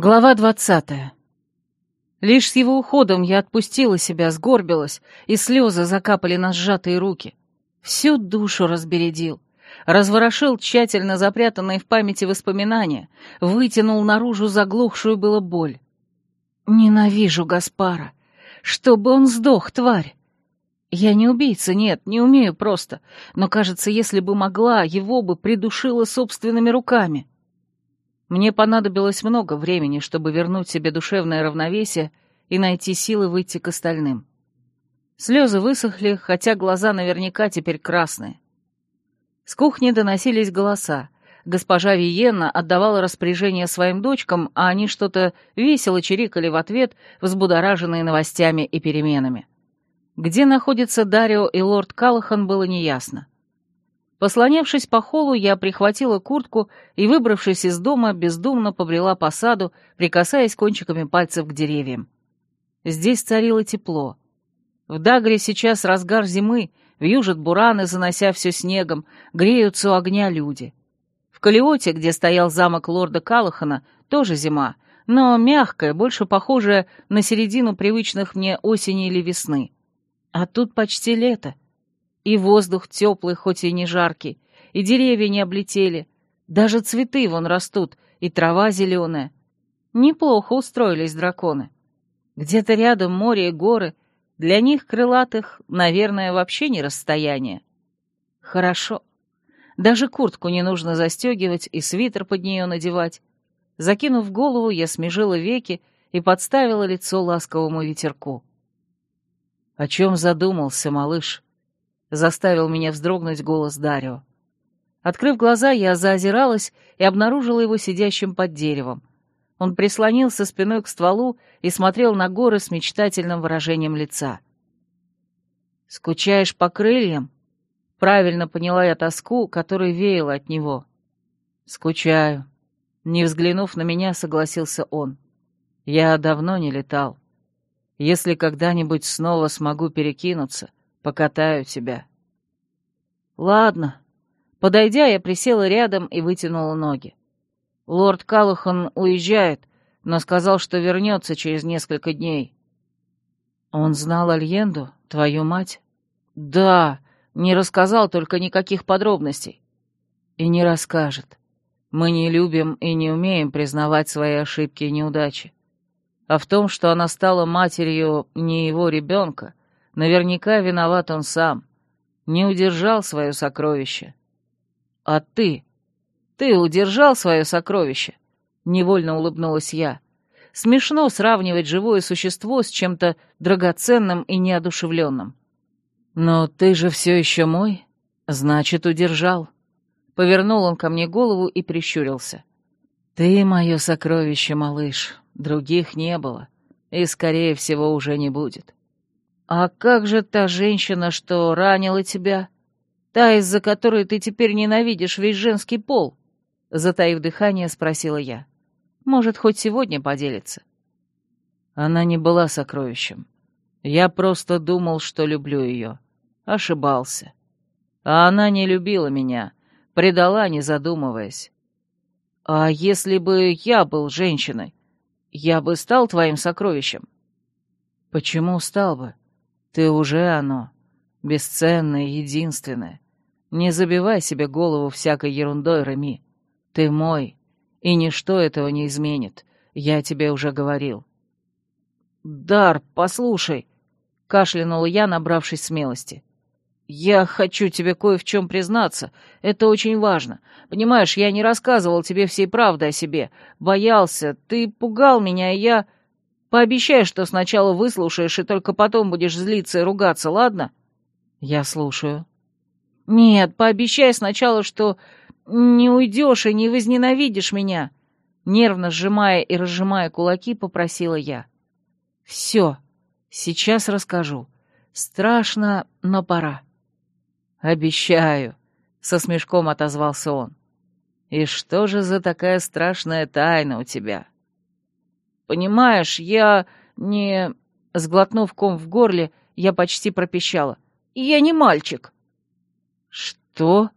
Глава двадцатая. Лишь с его уходом я отпустила себя, сгорбилась, и слезы закапали на сжатые руки. Всю душу разбередил, разворошил тщательно запрятанные в памяти воспоминания, вытянул наружу заглохшую было боль. Ненавижу Гаспара. Чтобы он сдох, тварь. Я не убийца, нет, не умею просто, но, кажется, если бы могла, его бы придушила собственными руками. — мне понадобилось много времени, чтобы вернуть себе душевное равновесие и найти силы выйти к остальным. Слезы высохли, хотя глаза наверняка теперь красные. С кухни доносились голоса. Госпожа Виенна отдавала распоряжение своим дочкам, а они что-то весело чирикали в ответ, взбудораженные новостями и переменами. Где находятся Дарио и лорд Калахан, было неясно. Послонявшись по холу, я прихватила куртку и, выбравшись из дома, бездумно побрела по саду, прикасаясь кончиками пальцев к деревьям. Здесь царило тепло. В Дагре сейчас разгар зимы, вьюжат бураны, занося все снегом, греются у огня люди. В Калиоте, где стоял замок лорда Калахана, тоже зима, но мягкая, больше похожая на середину привычных мне осени или весны. А тут почти лето — и воздух теплый, хоть и не жаркий, и деревья не облетели. Даже цветы вон растут, и трава зеленая. Неплохо устроились драконы. Где-то рядом море и горы. Для них, крылатых, наверное, вообще не расстояние. Хорошо. Даже куртку не нужно застегивать и свитер под нее надевать. Закинув голову, я смежила веки и подставила лицо ласковому ветерку. «О чем задумался, малыш?» Заставил меня вздрогнуть голос Дарио. Открыв глаза, я заозиралась и обнаружила его сидящим под деревом. Он прислонился спиной к стволу и смотрел на горы с мечтательным выражением лица. «Скучаешь по крыльям?» Правильно поняла я тоску, которая веяла от него. «Скучаю». Не взглянув на меня, согласился он. «Я давно не летал. Если когда-нибудь снова смогу перекинуться, Покатаю тебя. Ладно. Подойдя, я присела рядом и вытянула ноги. Лорд Калухан уезжает, но сказал, что вернется через несколько дней. Он знал Альенду, твою мать? Да, не рассказал только никаких подробностей. И не расскажет. Мы не любим и не умеем признавать свои ошибки и неудачи. А в том, что она стала матерью не его ребенка, Наверняка виноват он сам. Не удержал свое сокровище. А ты? Ты удержал свое сокровище? Невольно улыбнулась я. Смешно сравнивать живое существо с чем-то драгоценным и неодушевленным. Но ты же все еще мой, значит, удержал. Повернул он ко мне голову и прищурился. Ты мое сокровище, малыш. Других не было. И, скорее всего, уже не будет. «А как же та женщина, что ранила тебя? Та, из-за которой ты теперь ненавидишь весь женский пол?» Затаив дыхание, спросила я. «Может, хоть сегодня поделится?» Она не была сокровищем. Я просто думал, что люблю ее. Ошибался. А она не любила меня, предала, не задумываясь. А если бы я был женщиной, я бы стал твоим сокровищем? Почему стал бы? Ты уже оно, бесценное, единственное. Не забивай себе голову всякой ерундой, Реми. Ты мой, и ничто этого не изменит. Я тебе уже говорил. «Дар, послушай», — кашлянула я, набравшись смелости. «Я хочу тебе кое в чем признаться. Это очень важно. Понимаешь, я не рассказывал тебе всей правды о себе. Боялся. Ты пугал меня, и я...» Пообещай, что сначала выслушаешь и только потом будешь злиться и ругаться, ладно? Я слушаю. Нет, пообещай сначала, что не уйдешь и не возненавидишь меня. Нервно сжимая и разжимая кулаки, попросила я. Все, сейчас расскажу. Страшно, но пора. Обещаю, со смешком отозвался он. И что же за такая страшная тайна у тебя? — «Понимаешь, я не...» Сглотнув ком в горле, я почти пропищала. «Я не мальчик». «Что?»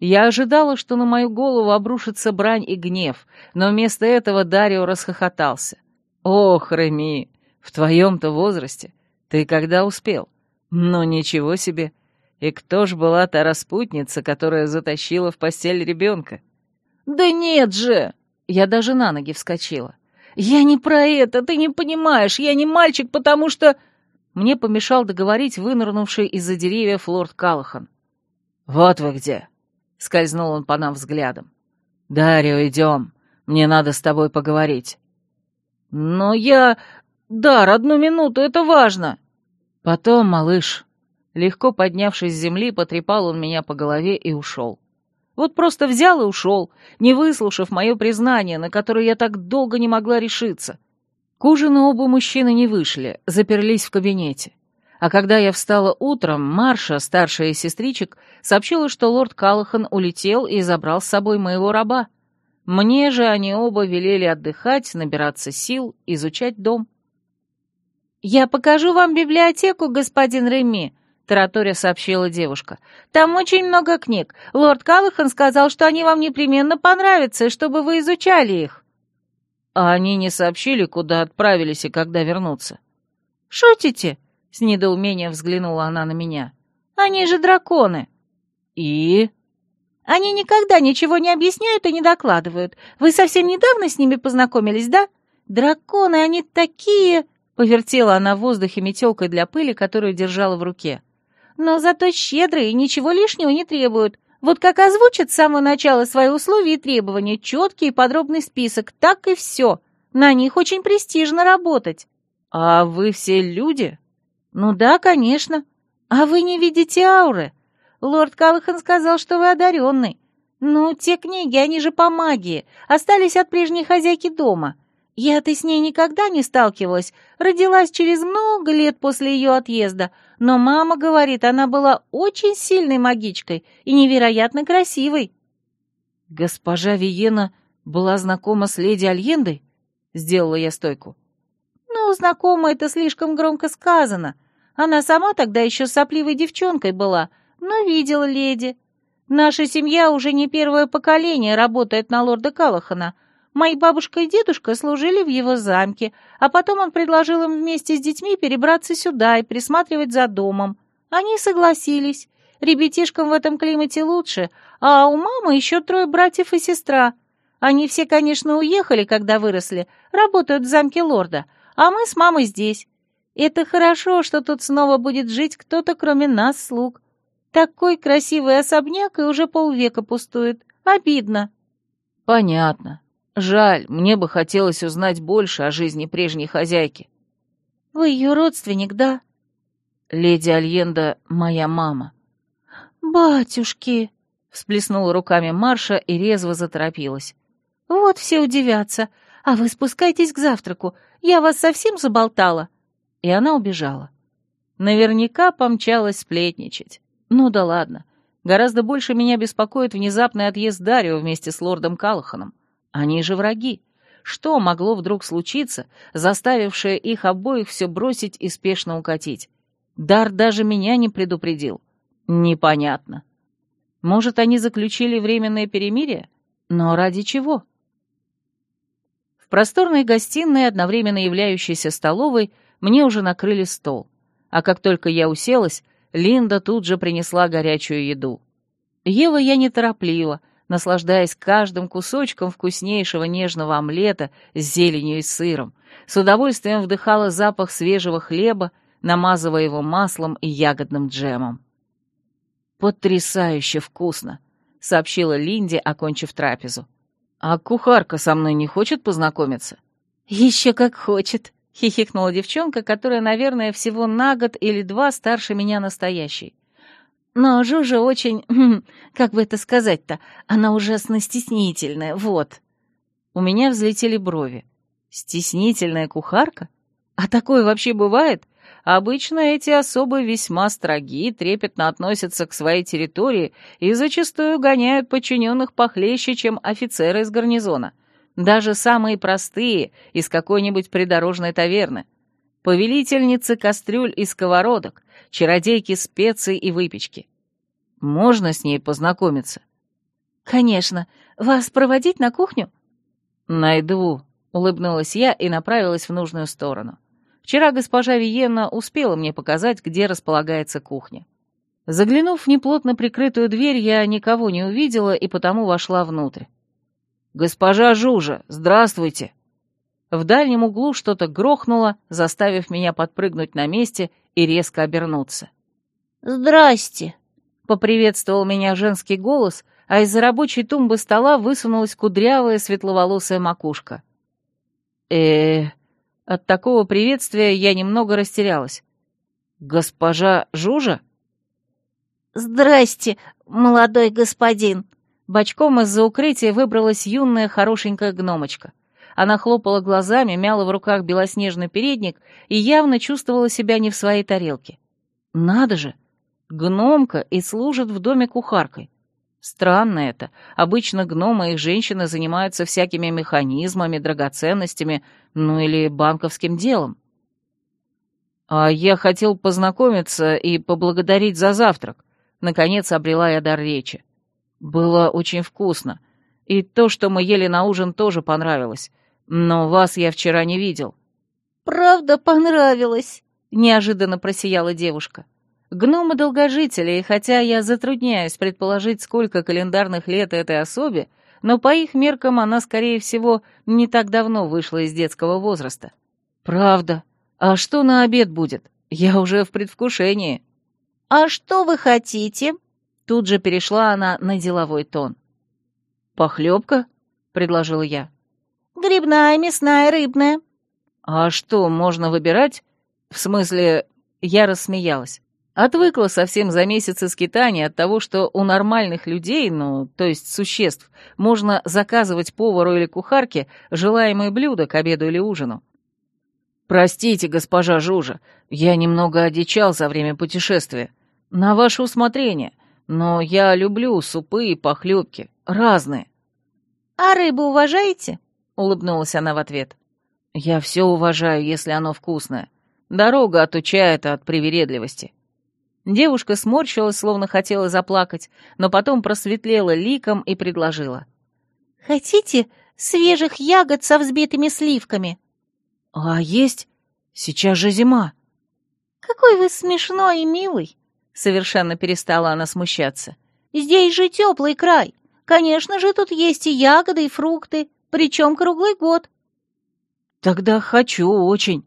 Я ожидала, что на мою голову обрушится брань и гнев, но вместо этого Дарио расхохотался. «Ох, Реми, в твоем-то возрасте ты когда успел? Ну, ничего себе! И кто ж была та распутница, которая затащила в постель ребенка?» «Да нет же!» Я даже на ноги вскочила. «Я не про это, ты не понимаешь, я не мальчик, потому что...» Мне помешал договорить вынырнувший из-за деревьев лорд Калахан. «Вот вы где!» — скользнул он по нам взглядом. «Дарио, идем, мне надо с тобой поговорить». «Но я... Дар, одну минуту, это важно!» «Потом, малыш...» Легко поднявшись с земли, потрепал он меня по голове и ушел. Вот просто взял и ушел, не выслушав мое признание, на которое я так долго не могла решиться. К ужину оба мужчины не вышли, заперлись в кабинете. А когда я встала утром, Марша, старшая из сестричек, сообщила, что лорд Калахан улетел и забрал с собой моего раба. Мне же они оба велели отдыхать, набираться сил, изучать дом. «Я покажу вам библиотеку, господин Реми», тараторя сообщила девушка. «Там очень много книг. Лорд Каллахан сказал, что они вам непременно понравятся, чтобы вы изучали их». «А они не сообщили, куда отправились и когда вернутся?» «Шутите?» — с недоумением взглянула она на меня. «Они же драконы». «И?» «Они никогда ничего не объясняют и не докладывают. Вы совсем недавно с ними познакомились, да? Драконы, они такие...» Повертела она в воздухе метелкой для пыли, которую держала в руке но зато щедрые и ничего лишнего не требуют. Вот как озвучат с самого начала свои условия и требования, четкий и подробный список, так и все. На них очень престижно работать. А вы все люди? Ну да, конечно. А вы не видите ауры? Лорд Калахан сказал, что вы одаренный. Ну, те книги, они же по магии, остались от прежней хозяйки дома. Я-то с ней никогда не сталкивалась, родилась через много лет после ее отъезда, но мама говорит, она была очень сильной магичкой и невероятно красивой. Госпожа Виена была знакома с леди Альендой? Сделала я стойку. Ну, знакома это слишком громко сказано. Она сама тогда еще сопливой девчонкой была, но видела леди. Наша семья уже не первое поколение работает на лорда Калахана — Мои бабушка и дедушка служили в его замке, а потом он предложил им вместе с детьми перебраться сюда и присматривать за домом. Они согласились. Ребятишкам в этом климате лучше, а у мамы еще трое братьев и сестра. Они все, конечно, уехали, когда выросли, работают в замке лорда, а мы с мамой здесь. Это хорошо, что тут снова будет жить кто-то, кроме нас, слуг. Такой красивый особняк и уже полвека пустует. Обидно. Понятно. Жаль, мне бы хотелось узнать больше о жизни прежней хозяйки. Вы ее родственник, да? Леди Альенда — моя мама. Батюшки! Всплеснула руками Марша и резво заторопилась. Вот все удивятся. А вы спускайтесь к завтраку. Я вас совсем заболтала. И она убежала. Наверняка помчалась сплетничать. Ну да ладно. Гораздо больше меня беспокоит внезапный отъезд Дарио вместе с лордом Калаханом. Они же враги. Что могло вдруг случиться, заставившее их обоих все бросить и спешно укатить? Дар даже меня не предупредил. Непонятно. Может, они заключили временное перемирие? Но ради чего? В просторной гостиной, одновременно являющейся столовой, мне уже накрыли стол. А как только я уселась, Линда тут же принесла горячую еду. Ела я неторопливо, наслаждаясь каждым кусочком вкуснейшего нежного омлета с зеленью и сыром, с удовольствием вдыхала запах свежего хлеба, намазывая его маслом и ягодным джемом. «Потрясающе вкусно!» — сообщила Линди, окончив трапезу. «А кухарка со мной не хочет познакомиться?» «Еще как хочет!» — хихикнула девчонка, которая, наверное, всего на год или два старше меня настоящей. Но Жужа очень... Хм, как бы это сказать-то? Она ужасно стеснительная, вот. У меня взлетели брови. Стеснительная кухарка? А такое вообще бывает? Обычно эти особы весьма строги, трепетно относятся к своей территории и зачастую гоняют подчиненных похлеще, чем офицеры из гарнизона. Даже самые простые, из какой-нибудь придорожной таверны. Повелительницы кастрюль и сковородок, чародейки специй и выпечки. Можно с ней познакомиться? «Конечно. Вас проводить на кухню?» «Найду», — улыбнулась я и направилась в нужную сторону. Вчера госпожа Виена успела мне показать, где располагается кухня. Заглянув в неплотно прикрытую дверь, я никого не увидела и потому вошла внутрь. «Госпожа Жужа, здравствуйте!» В дальнем углу что-то грохнуло, заставив меня подпрыгнуть на месте и резко обернуться. «Здрасте!» — поприветствовал меня женский голос, а из-за рабочей тумбы стола высунулась кудрявая светловолосая макушка. э От такого приветствия я немного растерялась. «Госпожа Жужа?» «Здрасте, молодой господин!» Бочком из-за укрытия выбралась юная хорошенькая гномочка. Она хлопала глазами, мяла в руках белоснежный передник и явно чувствовала себя не в своей тарелке. Надо же! Гномка и служит в доме кухаркой. Странно это. Обычно гномы и женщины занимаются всякими механизмами, драгоценностями, ну или банковским делом. А я хотел познакомиться и поблагодарить за завтрак. Наконец обрела я дар речи. Было очень вкусно. И то, что мы ели на ужин, тоже понравилось. Но вас я вчера не видел». «Правда понравилось?» — неожиданно просияла девушка. Гномы долгожители, и хотя я затрудняюсь предположить, сколько календарных лет этой особе, но по их меркам она, скорее всего, не так давно вышла из детского возраста. «Правда? А что на обед будет? Я уже в предвкушении». «А что вы хотите?» Тут же перешла она на деловой тон. «Похлебка?» — предложила я. Грибная, мясная, рыбная». «А что, можно выбирать? В смысле...» Я рассмеялась. Отвыкла совсем за месяцы скитания от того, что у нормальных людей, ну, то есть существ, можно заказывать повару или кухарке желаемые блюда к обеду или ужину. «Простите, госпожа Жужа, я немного одичал за время путешествия. На ваше усмотрение, но я люблю супы и похлебки, разные». «А рыбу уважаете?» улыбнулась она в ответ. «Я все уважаю, если оно вкусное. Дорога отучает от привередливости». Девушка сморщилась, словно хотела заплакать, но потом просветлела ликом и предложила. «Хотите свежих ягод со взбитыми сливками?» «А есть? Сейчас же зима». «Какой вы смешной и милый!» Совершенно перестала она смущаться. «Здесь же теплый край. Конечно же, тут есть и ягоды, и фрукты причем круглый год». «Тогда хочу очень».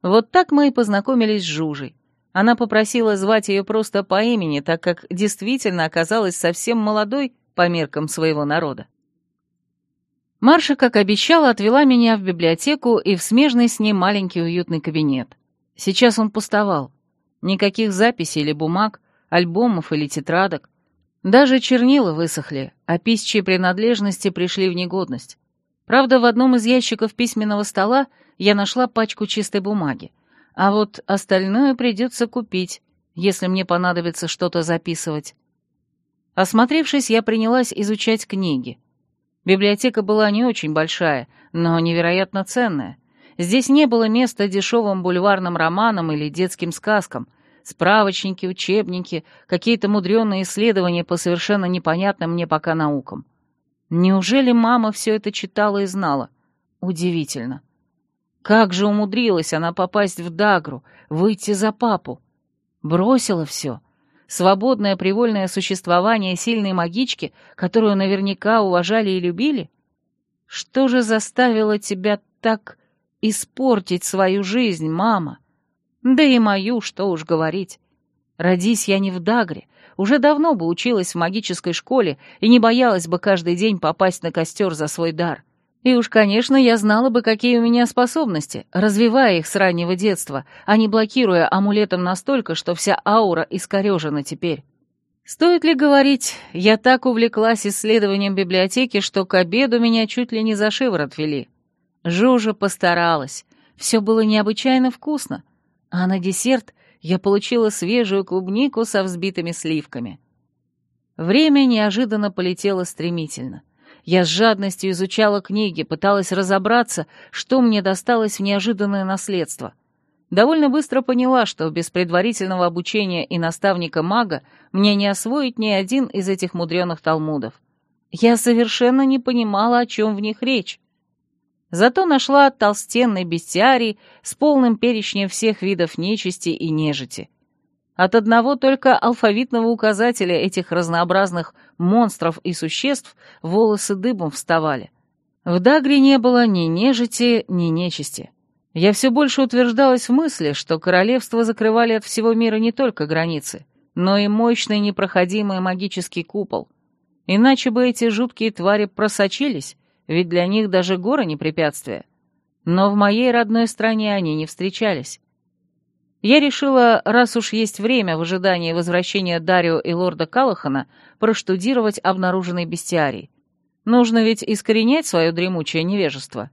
Вот так мы и познакомились с Жужей. Она попросила звать ее просто по имени, так как действительно оказалась совсем молодой по меркам своего народа. Марша, как обещала, отвела меня в библиотеку и в смежный с ней маленький уютный кабинет. Сейчас он пустовал. Никаких записей или бумаг, альбомов или тетрадок. Даже чернила высохли, а писчие принадлежности пришли в негодность. Правда, в одном из ящиков письменного стола я нашла пачку чистой бумаги, а вот остальное придется купить, если мне понадобится что-то записывать. Осмотревшись, я принялась изучать книги. Библиотека была не очень большая, но невероятно ценная. Здесь не было места дешевым бульварным романам или детским сказкам — Справочники, учебники, какие-то мудреные исследования по совершенно непонятным мне пока наукам. Неужели мама все это читала и знала? Удивительно. Как же умудрилась она попасть в Дагру, выйти за папу? Бросила все. Свободное привольное существование сильной магички, которую наверняка уважали и любили? Что же заставило тебя так испортить свою жизнь, мама? Да и мою, что уж говорить. Родись я не в Дагре, уже давно бы училась в магической школе и не боялась бы каждый день попасть на костер за свой дар. И уж, конечно, я знала бы, какие у меня способности, развивая их с раннего детства, а не блокируя амулетом настолько, что вся аура искорежена теперь. Стоит ли говорить, я так увлеклась исследованием библиотеки, что к обеду меня чуть ли не за шиворот вели. Жужа постаралась. Все было необычайно вкусно а на десерт я получила свежую клубнику со взбитыми сливками. Время неожиданно полетело стремительно. Я с жадностью изучала книги, пыталась разобраться, что мне досталось в неожиданное наследство. Довольно быстро поняла, что без предварительного обучения и наставника-мага мне не освоить ни один из этих мудреных талмудов. Я совершенно не понимала, о чем в них речь. Зато нашла толстенный бестиарий с полным перечнем всех видов нечисти и нежити. От одного только алфавитного указателя этих разнообразных монстров и существ волосы дыбом вставали. В Дагре не было ни нежити, ни нечисти. Я все больше утверждалась в мысли, что королевство закрывали от всего мира не только границы, но и мощный непроходимый магический купол. Иначе бы эти жуткие твари просочились, ведь для них даже горы не препятствие. Но в моей родной стране они не встречались. Я решила, раз уж есть время в ожидании возвращения Дарио и лорда Калахана, проштудировать обнаруженный бестиарий. Нужно ведь искоренять свое дремучее невежество.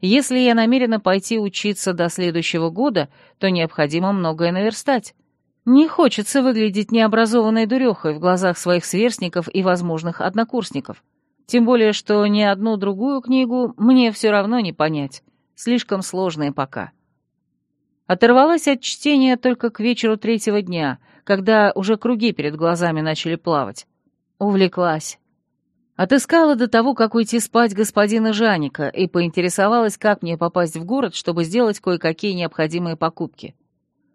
Если я намерена пойти учиться до следующего года, то необходимо многое наверстать. Не хочется выглядеть необразованной дурехой в глазах своих сверстников и возможных однокурсников. Тем более, что ни одну другую книгу мне все равно не понять. Слишком сложные пока. Оторвалась от чтения только к вечеру третьего дня, когда уже круги перед глазами начали плавать. Увлеклась. Отыскала до того, как уйти спать господина Жаника, и поинтересовалась, как мне попасть в город, чтобы сделать кое-какие необходимые покупки.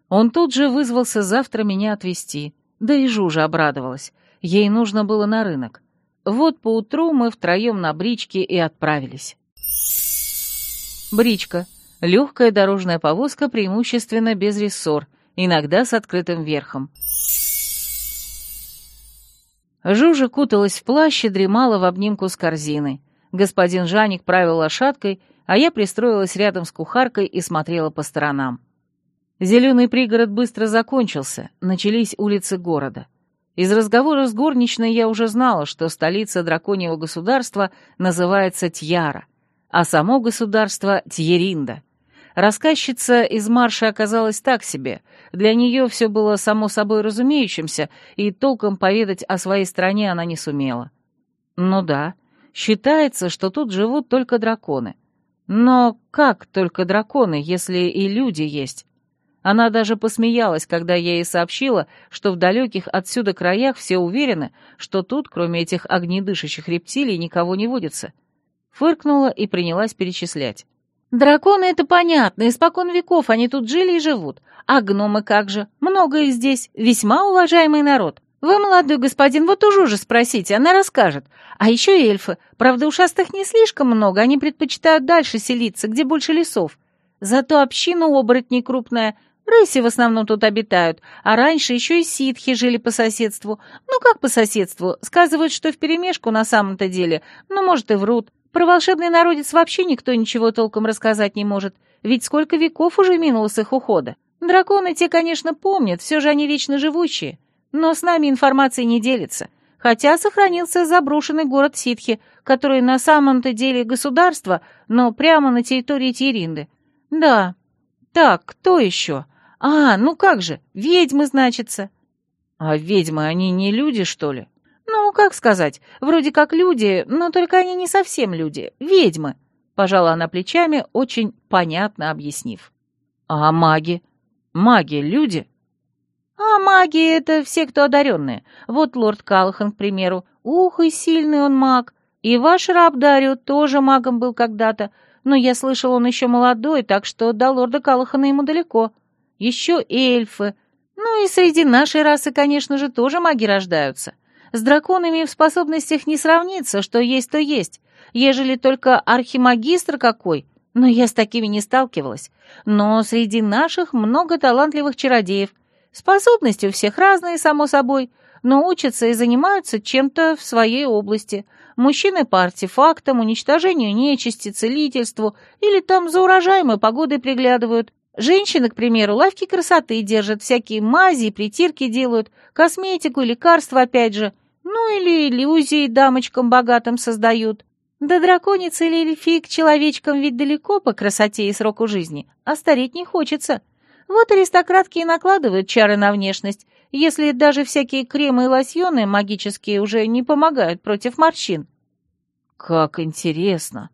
Он тут же вызвался завтра меня отвезти, да и Жужа обрадовалась. Ей нужно было на рынок. Вот поутру мы втроем на бричке и отправились. Бричка. Легкая дорожная повозка, преимущественно без рессор, иногда с открытым верхом. Жужа куталась в плащ и дремала в обнимку с корзиной. Господин Жаник правил лошадкой, а я пристроилась рядом с кухаркой и смотрела по сторонам. Зеленый пригород быстро закончился, начались улицы города. Из разговора с горничной я уже знала, что столица драконьего государства называется Тьяра, а само государство — Тьеринда — Рассказчица из марша оказалась так себе. Для нее все было само собой разумеющимся, и толком поведать о своей стране она не сумела. Ну да, считается, что тут живут только драконы. Но как только драконы, если и люди есть? Она даже посмеялась, когда я ей сообщила, что в далеких отсюда краях все уверены, что тут, кроме этих огнедышащих рептилий, никого не водится. Фыркнула и принялась перечислять. Драконы — это понятно, испокон веков они тут жили и живут. А гномы как же? Много их здесь, весьма уважаемый народ. Вы, молодой господин, вот уже же спросите, она расскажет. А еще эльфы. Правда, ушастых не слишком много, они предпочитают дальше селиться, где больше лесов. Зато община оборотней крупная, рыси в основном тут обитают, а раньше еще и ситхи жили по соседству. Ну как по соседству? Сказывают, что вперемешку на самом-то деле, ну, может, и врут. Про волшебный народец вообще никто ничего толком рассказать не может, ведь сколько веков уже минуло с их ухода. Драконы те, конечно, помнят, все же они вечно живущие, но с нами информацией не делятся, хотя сохранился заброшенный город Ситхи, который на самом-то деле государство, но прямо на территории Тиринды. Да. Так, кто еще? А, ну как же, ведьмы, значится. А ведьмы, они не люди, что ли? «Ну, как сказать, вроде как люди, но только они не совсем люди, ведьмы», — пожала она плечами, очень понятно объяснив. «А маги? Маги — люди?» «А маги — это все, кто одаренные. Вот лорд Калахан, к примеру, ух, и сильный он маг. И ваш раб Дарио тоже магом был когда-то, но я слышал, он еще молодой, так что до лорда Калахана ему далеко. Еще эльфы. Ну и среди нашей расы, конечно же, тоже маги рождаются. С драконами в способностях не сравнится, что есть, то есть, ежели только архимагистр какой, но я с такими не сталкивалась. Но среди наших много талантливых чародеев. Способности у всех разные, само собой, но учатся и занимаются чем-то в своей области. Мужчины по артефактам, уничтожению нечисти, целительству или там за урожаем и погодой приглядывают. Женщины, к примеру, лавки красоты держат, всякие мази и притирки делают, косметику и лекарства опять же – ну или иллюзии дамочкам богатым создают. Да драконица или эльфик человечкам ведь далеко по красоте и сроку жизни, а стареть не хочется. Вот аристократки и накладывают чары на внешность, если даже всякие кремы и лосьоны магические уже не помогают против морщин. «Как интересно!»